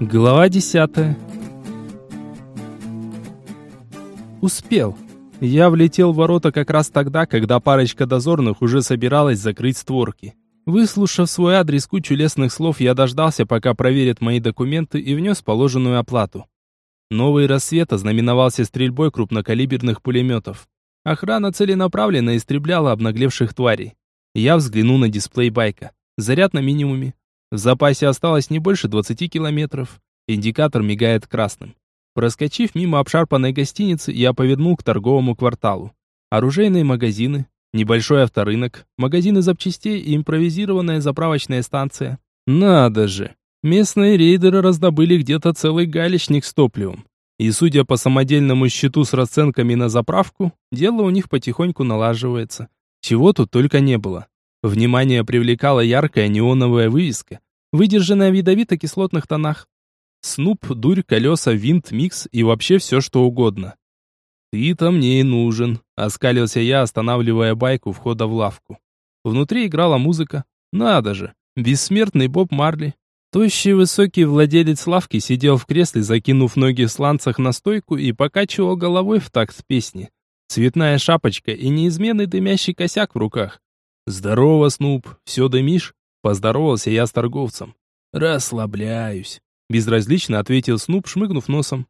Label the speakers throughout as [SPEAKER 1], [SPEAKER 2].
[SPEAKER 1] Глава десятая. Успел. Я влетел в ворота как раз тогда, когда парочка дозорных уже собиралась закрыть створки. Выслушав свой адрес кучу лестных слов, я дождался, пока проверят мои документы и внес положенную оплату. Новый рассвет ознаменовался стрельбой крупнокалиберных пулеметов. Охрана целенаправленно истребляла обнаглевших тварей. Я взглянул на дисплей байка. Заряд на минимуме. В запасе осталось не больше 20 километров. Индикатор мигает красным. Проскочив мимо обшарпанной гостиницы, я повернул к торговому кварталу. Оружейные магазины, небольшой авторынок, магазины запчастей и импровизированная заправочная станция. Надо же! Местные рейдеры раздобыли где-то целый галечник с топливом. И судя по самодельному счету с расценками на заправку, дело у них потихоньку налаживается. Чего тут только не было. Внимание привлекала яркая неоновая вывеска, выдержанная в ядовито-кислотных тонах. Снуп, дурь, колеса, винт, микс и вообще все что угодно. «Ты-то мне и нужен», — оскалился я, останавливая байк у входа в лавку. Внутри играла музыка. Надо же, бессмертный Боб Марли. Тощий высокий владелец лавки сидел в кресле, закинув ноги в сланцах на стойку и покачивал головой в такт песни. Цветная шапочка и неизменный дымящий косяк в руках. «Здорово, Снуп, все дымишь?» Поздоровался я с торговцем. «Расслабляюсь», — безразлично ответил Снуп, шмыгнув носом.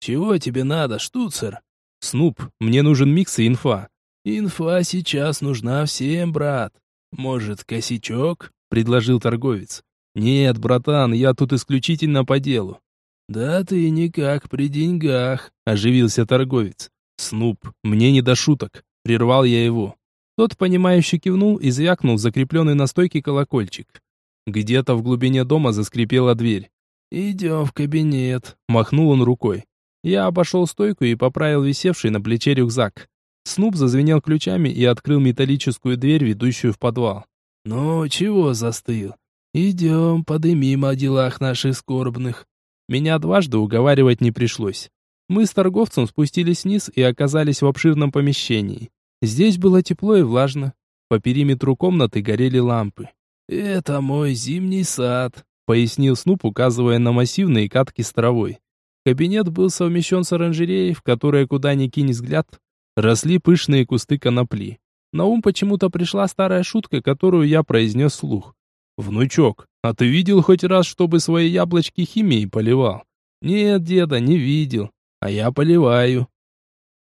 [SPEAKER 1] «Чего тебе надо, штуцер?» «Снуп, мне нужен микс и инфа». «Инфа сейчас нужна всем, брат. Может, косячок?» — предложил торговец. «Нет, братан, я тут исключительно по делу». «Да ты никак при деньгах», — оживился торговец. «Снуп, мне не до шуток», — прервал я его. Тот, понимающе кивнул и звякнул закрепленный на стойке колокольчик. Где-то в глубине дома заскрипела дверь. «Идем в кабинет», — махнул он рукой. Я обошел стойку и поправил висевший на плече рюкзак. Снуп зазвенел ключами и открыл металлическую дверь, ведущую в подвал. «Ну, чего застыл? Идем, подымим о делах наших скорбных». Меня дважды уговаривать не пришлось. Мы с торговцем спустились вниз и оказались в обширном помещении. Здесь было тепло и влажно. По периметру комнаты горели лампы. «Это мой зимний сад», — пояснил Снуп, указывая на массивные катки с травой. Кабинет был совмещен с оранжереей, в которой, куда ни кинь взгляд, росли пышные кусты конопли. На ум почему-то пришла старая шутка, которую я произнес вслух. «Внучок, а ты видел хоть раз, чтобы свои яблочки химией поливал?» «Нет, деда, не видел. А я поливаю.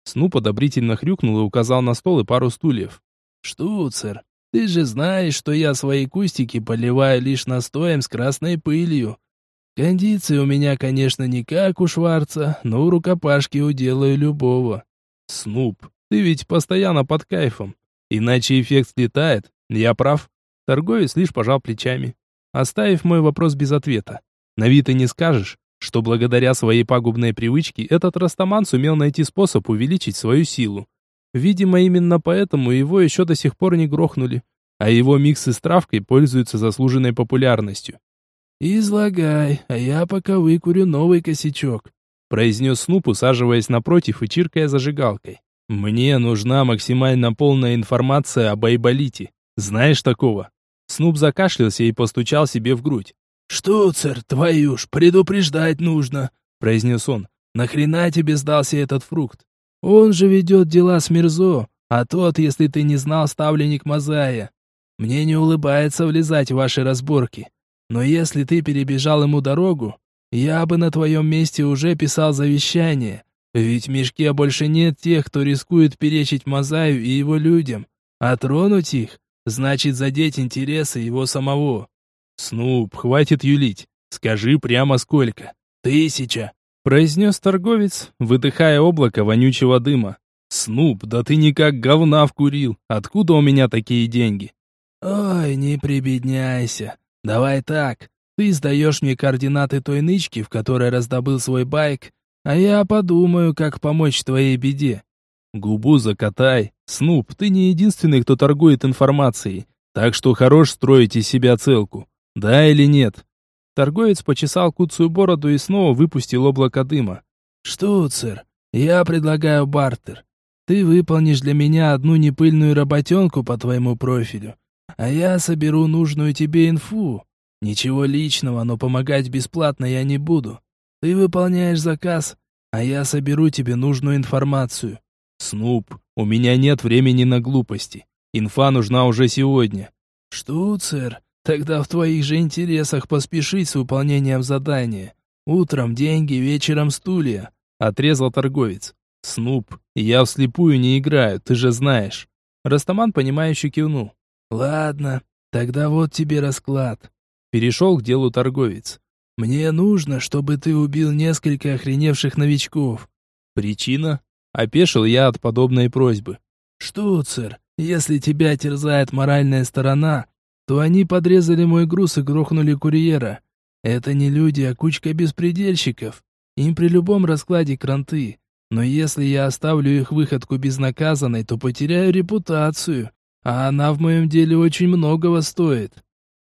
[SPEAKER 1] Снуп одобрительно хрюкнул и указал на стол и пару стульев. «Штуцер, ты же знаешь, что я свои кустики поливаю лишь настоем с красной пылью. Кондиции у меня, конечно, не как у Шварца, но у рукопашки уделаю любого». «Снуп, ты ведь постоянно под кайфом. Иначе эффект слетает. Я прав?» Торговец лишь пожал плечами, оставив мой вопрос без ответа. «На вид и не скажешь, что благодаря своей пагубной привычке этот растаман сумел найти способ увеличить свою силу. Видимо, именно поэтому его еще до сих пор не грохнули, а его миксы с травкой пользуются заслуженной популярностью. «Излагай, а я пока выкурю новый косячок», произнес Снуп, усаживаясь напротив и чиркая зажигалкой. «Мне нужна максимально полная информация об Айболите. Знаешь такого?» Снуп закашлялся и постучал себе в грудь. «Штуцер, твою ж, предупреждать нужно», — произнес он. «Нахрена тебе сдался этот фрукт? Он же ведет дела с Мирзо, а тот, если ты не знал, ставленник Мазая. Мне не улыбается влезать в ваши разборки. Но если ты перебежал ему дорогу, я бы на твоем месте уже писал завещание. Ведь в мешке больше нет тех, кто рискует перечить Мазаю и его людям. А тронуть их, значит задеть интересы его самого. «Снуп, хватит юлить. Скажи прямо сколько». «Тысяча», — произнес торговец, выдыхая облако вонючего дыма. «Снуп, да ты никак говна вкурил. Откуда у меня такие деньги?» «Ой, не прибедняйся. Давай так. Ты сдаешь мне координаты той нычки, в которой раздобыл свой байк, а я подумаю, как помочь твоей беде». «Губу закатай. Снуп, ты не единственный, кто торгует информацией, так что хорош строить из себя целку. Да или нет? Торговец почесал куцую бороду и снова выпустил облако дыма. «Штуцер, я предлагаю бартер. Ты выполнишь для меня одну непыльную работенку по твоему профилю, а я соберу нужную тебе инфу.
[SPEAKER 2] Ничего личного, но помогать бесплатно я не буду. Ты выполняешь заказ, а я соберу тебе нужную информацию.
[SPEAKER 1] Снуп, у меня нет времени на глупости. Инфа нужна уже сегодня.
[SPEAKER 2] Штуцер, тогда в твоих же интересах поспешить с выполнением задания. Утром деньги, вечером стулья.
[SPEAKER 1] Отрезал торговец. Снуп, я вслепую не играю, ты же знаешь. Растаман, понимающе кивнул.
[SPEAKER 2] Ладно, тогда вот тебе расклад.
[SPEAKER 1] Перешел к делу торговец.
[SPEAKER 2] Мне нужно, чтобы ты убил несколько охреневших новичков.
[SPEAKER 1] Причина? Опешил я от подобной просьбы.
[SPEAKER 2] Штуцер, если тебя терзает моральная сторона, то они подрезали мой груз и грохнули курьера. Это не люди, а кучка беспредельщиков. Им при любом раскладе кранты. Но если я оставлю их выходку безнаказанной, то потеряю репутацию. А она в моем деле очень многого стоит.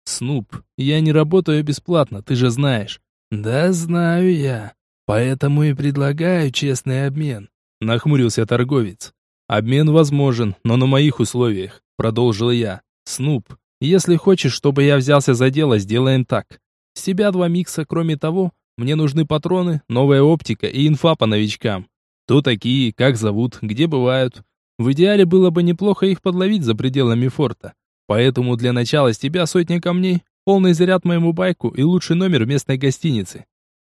[SPEAKER 1] Снуп, я не работаю бесплатно, ты же знаешь.
[SPEAKER 2] Да знаю я. Поэтому и предлагаю честный обмен.
[SPEAKER 1] Нахмурился торговец. Обмен возможен, но на моих условиях, продолжил я. Снуп, если хочешь, чтобы я взялся за дело, сделаем так. С тебя два микса, кроме того, мне нужны патроны, новая оптика и инфа по новичкам. Кто такие, как зовут, где бывают. В идеале было бы неплохо их подловить за пределами форта. Поэтому для начала с тебя сотня камней, полный заряд моему байку и лучший номер местной гостиницы.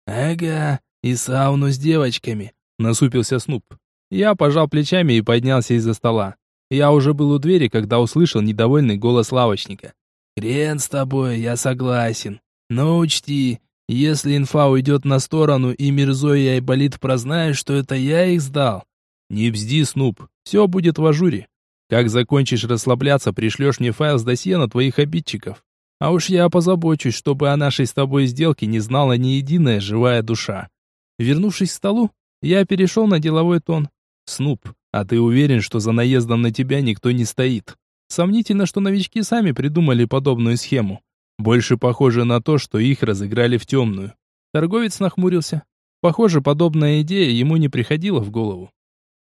[SPEAKER 2] Ага, и сауну с девочками,
[SPEAKER 1] насупился Снуп. Я пожал плечами и поднялся из-за стола. Я уже был у двери, когда услышал недовольный голос лавочника.
[SPEAKER 2] «Хрен с тобой, я согласен. Но учти, если инфа уйдет на сторону и Мирзо и Айболит прознают, что это я их сдал...»
[SPEAKER 1] «Не бзди, Снуп, все будет в ажуре. Как закончишь расслабляться, пришлешь мне файл с досье на твоих обидчиков. А уж я позабочусь, чтобы о нашей с тобой сделке не знала ни единая живая душа». Вернувшись к столу, я перешел на деловой тон. Снуп, а ты уверен, что за наездом на тебя никто не стоит? Сомнительно, что новички сами придумали подобную схему. Больше похоже на то, что их разыграли в темную. Торговец нахмурился. Похоже, подобная идея ему не приходила в голову.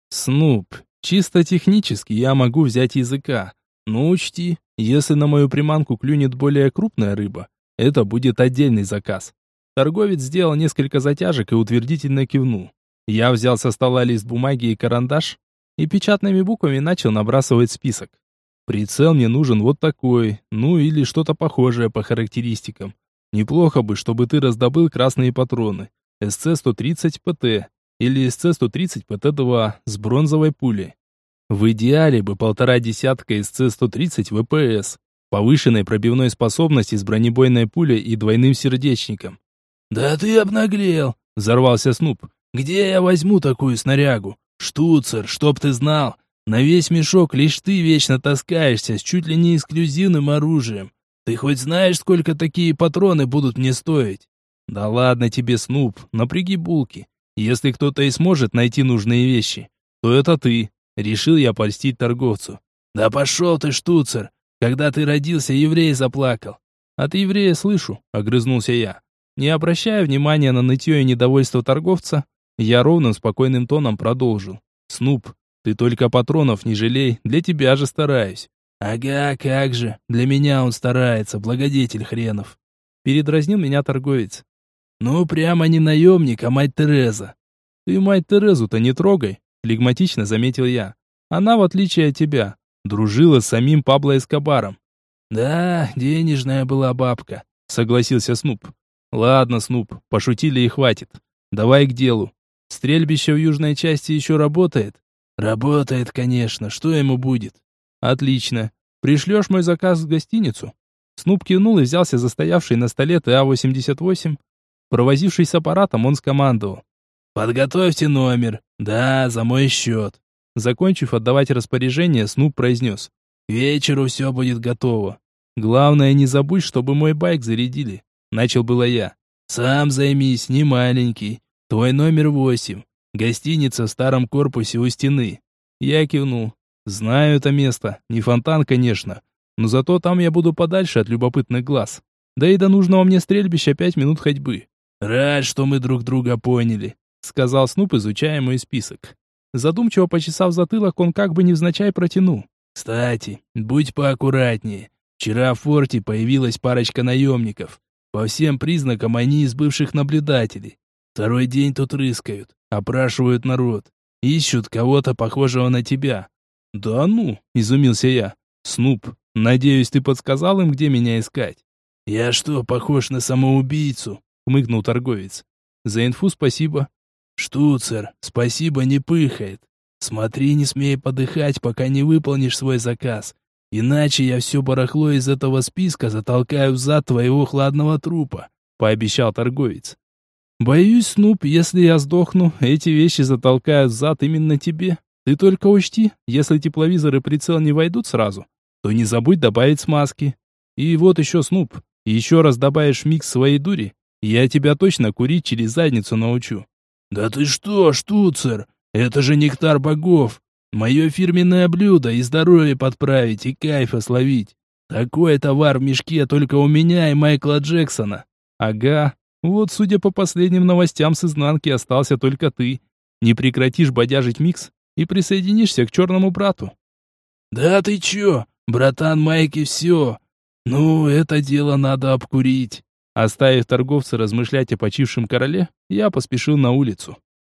[SPEAKER 1] Снуп, чисто технически я могу взять языка. Но учти, если на мою приманку клюнет более крупная рыба, это будет отдельный заказ. Торговец сделал несколько затяжек и утвердительно кивнул. Я взял со стола лист бумаги и карандаш и печатными буквами начал набрасывать список. Прицел мне нужен вот такой, ну или что-то похожее по характеристикам. Неплохо бы, чтобы ты раздобыл красные патроны. СЦ-130 ПТ или СЦ-130 ПТ-2 с бронзовой пулей. В идеале бы полтора десятка СЦ-130 ВПС, повышенной пробивной способности с бронебойной пулей и двойным сердечником.
[SPEAKER 2] «Да ты обнаглел!» — взорвался Снуп. Где я возьму такую снарягу? Штуцер, чтоб ты знал, на весь мешок лишь ты вечно таскаешься с чуть ли не эксклюзивным оружием. Ты хоть знаешь, сколько такие патроны будут мне стоить?
[SPEAKER 1] Да ладно тебе, Снуп, напряги булки. Если кто-то и сможет найти нужные вещи, то это ты. Решил я польстить торговцу.
[SPEAKER 2] Да пошел ты, штуцер. Когда ты родился, еврей заплакал.
[SPEAKER 1] От еврея слышу, огрызнулся я. Не обращая внимания на нытье и недовольство торговца, я ровным, спокойным тоном продолжил. «Снуп, ты только патронов не жалей, для тебя же стараюсь».
[SPEAKER 2] «Ага, как же, для меня он старается, благодетель хренов».
[SPEAKER 1] Передразнил меня торговец.
[SPEAKER 2] «Ну, прямо не наемник, а мать Тереза».
[SPEAKER 1] «Ты мать Терезу-то не трогай», флегматично заметил я. «Она, в отличие от тебя, дружила с самим Пабло Эскобаром».
[SPEAKER 2] «Да, денежная была бабка»,
[SPEAKER 1] согласился Снуп. «Ладно, Снуп, пошутили и хватит. Давай к делу. Стрельбище в южной части еще работает?
[SPEAKER 2] Работает, конечно. Что ему будет?
[SPEAKER 1] Отлично. Пришлешь мой заказ в гостиницу? Снуп кивнул и взялся за стоявший на столе ТА-88. Провозившись с аппаратом, он скомандовал.
[SPEAKER 2] «Подготовьте номер. Да, за мой счет».
[SPEAKER 1] Закончив отдавать распоряжение, Снуп произнес.
[SPEAKER 2] «К вечеру все будет готово.
[SPEAKER 1] Главное, не забудь, чтобы мой байк зарядили». Начал было я.
[SPEAKER 2] «Сам займись, не маленький. Твой номер восемь. Гостиница в старом корпусе у стены.
[SPEAKER 1] Я кивнул. Знаю это место. Не фонтан, конечно. Но зато там я буду подальше от любопытных глаз. Да и до нужного мне стрельбища пять минут ходьбы.
[SPEAKER 2] Рад, что мы друг друга поняли,
[SPEAKER 1] сказал Снуп, изучая мой список. Задумчиво почесав затылок, он как бы невзначай протянул.
[SPEAKER 2] Кстати, будь поаккуратнее. Вчера в форте появилась парочка наемников. По всем признакам они из бывших наблюдателей. Второй день тут рыскают, опрашивают народ. Ищут кого-то похожего на тебя.
[SPEAKER 1] Да ну, изумился я. Снуп, надеюсь, ты подсказал им, где меня искать?
[SPEAKER 2] Я что, похож на самоубийцу?
[SPEAKER 1] Хмыкнул торговец. За инфу спасибо.
[SPEAKER 2] Штуцер, спасибо не пыхает. Смотри, не смей подыхать, пока не выполнишь свой заказ. Иначе я все барахло из этого списка затолкаю в зад твоего хладного трупа, пообещал торговец.
[SPEAKER 1] Боюсь, Снуп, если я сдохну, эти вещи затолкают зад именно тебе. Ты только учти, если тепловизор и прицел не войдут сразу, то не забудь добавить смазки. И вот еще, Снуп, еще раз добавишь микс своей дури, я тебя точно курить через задницу научу.
[SPEAKER 2] Да ты что, штуцер, это же нектар богов. Мое фирменное блюдо и здоровье подправить, и кайфа словить. Такой товар в мешке только у меня и Майкла Джексона.
[SPEAKER 1] Ага, вот судя по последним новостям с изнанки остался только ты. Не прекратишь бодяжить микс и присоединишься к черному брату.
[SPEAKER 2] Да ты чё, братан Майки все. Ну, это дело надо обкурить.
[SPEAKER 1] Оставив торговца размышлять о почившем короле, я поспешил на улицу.